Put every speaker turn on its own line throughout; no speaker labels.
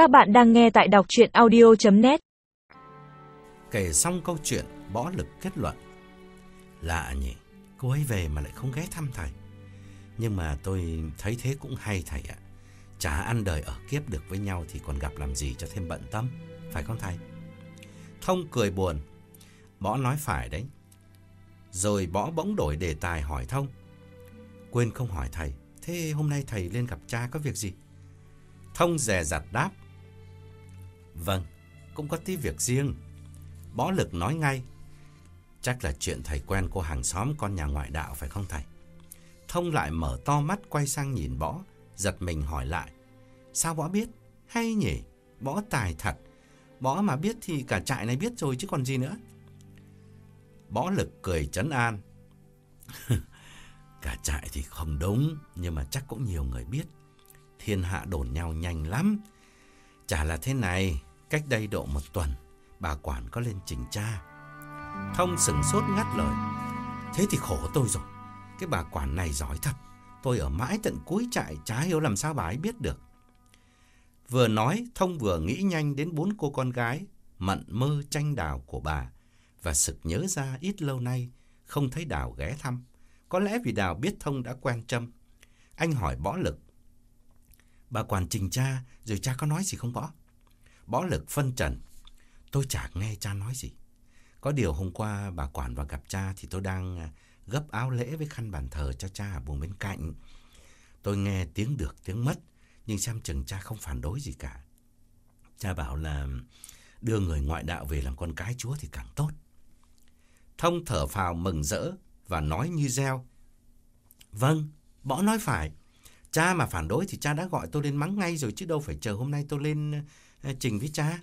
Các bạn đang nghe tại đọc chuyện audio.net
Kể xong câu chuyện, bỏ lực kết luận. Lạ nhỉ, cô ấy về mà lại không ghé thăm thầy. Nhưng mà tôi thấy thế cũng hay thầy ạ. Chả ăn đời ở kiếp được với nhau thì còn gặp làm gì cho thêm bận tâm. Phải không thầy? Thông cười buồn. Bỏ nói phải đấy. Rồi bỏ bỗng đổi đề tài hỏi Thông. Quên không hỏi thầy. Thế hôm nay thầy lên gặp cha có việc gì? Thông dè dặt đáp. Vâng, cũng có tí việc riêng. Bó lực nói ngay. Chắc là chuyện thầy quen cô hàng xóm con nhà ngoại đạo phải không thầy? Thông lại mở to mắt quay sang nhìn bó, giật mình hỏi lại. Sao bó biết? Hay nhỉ? Bó tài thật. Bó mà biết thì cả trại này biết rồi chứ còn gì nữa. Bó lực cười chấn an. cả trại thì không đúng, nhưng mà chắc cũng nhiều người biết. Thiên hạ đồn nhau nhanh lắm. Chả là thế này, cách đây độ một tuần, bà quản có lên trình tra. Thông sừng sốt ngắt lời. Thế thì khổ tôi rồi. Cái bà quản này giỏi thật. Tôi ở mãi tận cuối trại chả hiểu làm sao bà ấy biết được. Vừa nói, Thông vừa nghĩ nhanh đến bốn cô con gái, mận mơ tranh đào của bà, và sực nhớ ra ít lâu nay không thấy Đào ghé thăm. Có lẽ vì Đào biết Thông đã quen Trâm. Anh hỏi bỏ Lực. Bà quản trình cha, rồi cha có nói gì không bỏ bó Lực phân trần. Tôi chả nghe cha nói gì. Có điều hôm qua bà quản vào gặp cha thì tôi đang à, gấp áo lễ với khăn bàn thờ cho cha ở buồng bên cạnh. Tôi nghe tiếng được tiếng mất, nhưng xem chừng cha không phản đối gì cả. Cha bảo là đưa người ngoại đạo về làm con cái chúa thì càng tốt. Thông thở phào mừng rỡ và nói như reo. Vâng, bỏ nói phải. Cha mà phản đối thì cha đã gọi tôi lên mắng ngay rồi chứ đâu phải chờ hôm nay tôi lên trình với cha.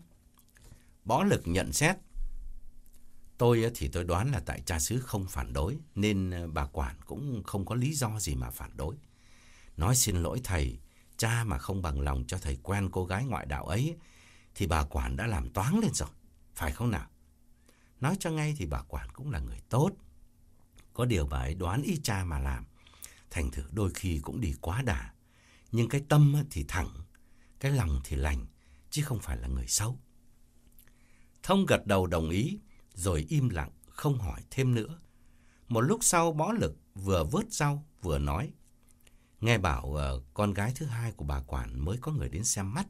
Bó lực nhận xét. Tôi thì tôi đoán là tại cha xứ không phản đối nên ờ, bà quản cũng không có lý do gì mà phản đối. Nói xin lỗi thầy, cha mà không bằng lòng cho thầy quen cô gái ngoại đạo ấy thì bà quản đã làm toán lên rồi, phải không nào? Nói cho ngay thì bà quản cũng là người tốt. Có điều bà ấy đoán ý cha mà làm. Thành thử đôi khi cũng đi quá đà. Nhưng cái tâm thì thẳng, cái lòng thì lành, chứ không phải là người xấu. Thông gật đầu đồng ý, rồi im lặng, không hỏi thêm nữa. Một lúc sau bó lực vừa vớt rau vừa nói. Nghe bảo uh, con gái thứ hai của bà quản mới có người đến xem mắt.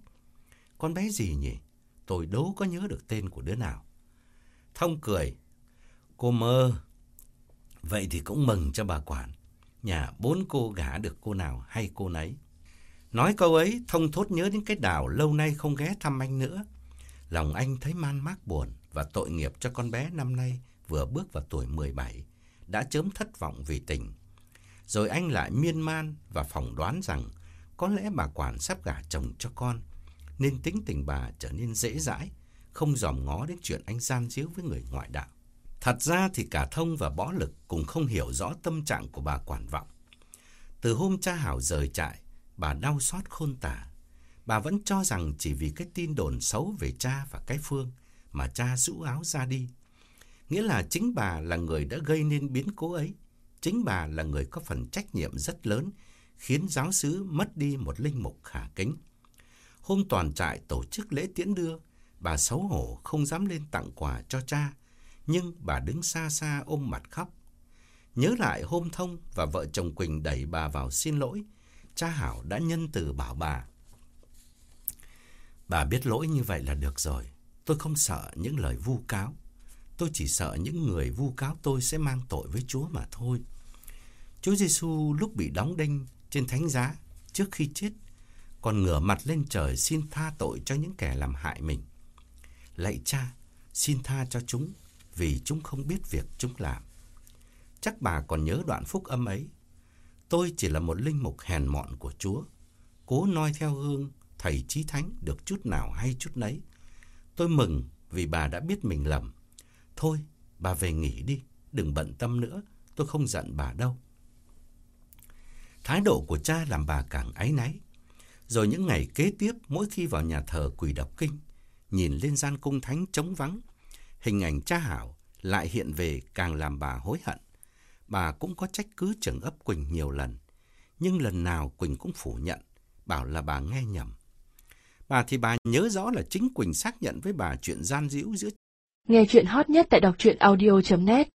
Con bé gì nhỉ? Tôi đố có nhớ được tên của đứa nào. Thông cười. Cô mơ. Vậy thì cũng mừng cho bà quản. Nhà bốn cô gả được cô nào hay cô nấy. Nói câu ấy, Thông thốt nhớ đến cái đảo lâu nay không ghé thăm anh nữa. Lòng anh thấy man mác buồn và tội nghiệp cho con bé năm nay vừa bước vào tuổi 17, đã chớm thất vọng vì tình. Rồi anh lại miên man và phỏng đoán rằng có lẽ bà quản sắp gả chồng cho con, nên tính tình bà trở nên dễ dãi, không dòm ngó đến chuyện anh gian díu với người ngoại đạo. Thật ra thì cả Thông và Bó Lực cũng không hiểu rõ tâm trạng của bà quản vọng. Từ hôm cha Hảo rời trại, bà đau xót khôn tả. Bà vẫn cho rằng chỉ vì cái tin đồn xấu về cha và cái Phương mà cha rũ áo ra đi. Nghĩa là chính bà là người đã gây nên biến cố ấy. Chính bà là người có phần trách nhiệm rất lớn, khiến giáo sứ mất đi một linh mục khả kính. Hôm toàn trại tổ chức lễ tiễn đưa, bà xấu hổ không dám lên tặng quà cho cha, nhưng bà đứng xa xa ôm mặt khóc. Nhớ lại hôm thông và vợ chồng Quỳnh đẩy bà vào xin lỗi, cha Hảo đã nhân từ bảo bà. Bà biết lỗi như vậy là được rồi. Tôi không sợ những lời vu cáo. Tôi chỉ sợ những người vu cáo tôi sẽ mang tội với Chúa mà thôi. Chúa Giêsu lúc bị đóng đinh trên thánh giá trước khi chết còn ngửa mặt lên trời xin tha tội cho những kẻ làm hại mình. Lạy cha, xin tha cho chúng vì chúng không biết việc chúng làm. Chắc bà còn nhớ đoạn phúc âm ấy. Tôi chỉ là một linh mục hèn mọn của Chúa, cố noi theo gương thầy chí thánh được chút nào hay chút nấy. Tôi mừng vì bà đã biết mình lầm. Thôi, bà về nghỉ đi, đừng bận tâm nữa, tôi không giận bà đâu. Thái độ của cha làm bà càng áy náy. Rồi những ngày kế tiếp, mỗi khi vào nhà thờ quỳ đọc kinh, nhìn lên gian cung thánh trống vắng, hình ảnh cha Hảo lại hiện về càng làm bà hối hận. Bà cũng có trách cứ trưởng ấp Quỳnh nhiều lần, nhưng lần nào Quỳnh cũng phủ nhận, bảo là bà nghe nhầm. Bà thì bà nhớ rõ là chính Quỳnh xác nhận với bà chuyện gian dĩu giữa
Nghe chuyện hot nhất tại đọc truyện audio.net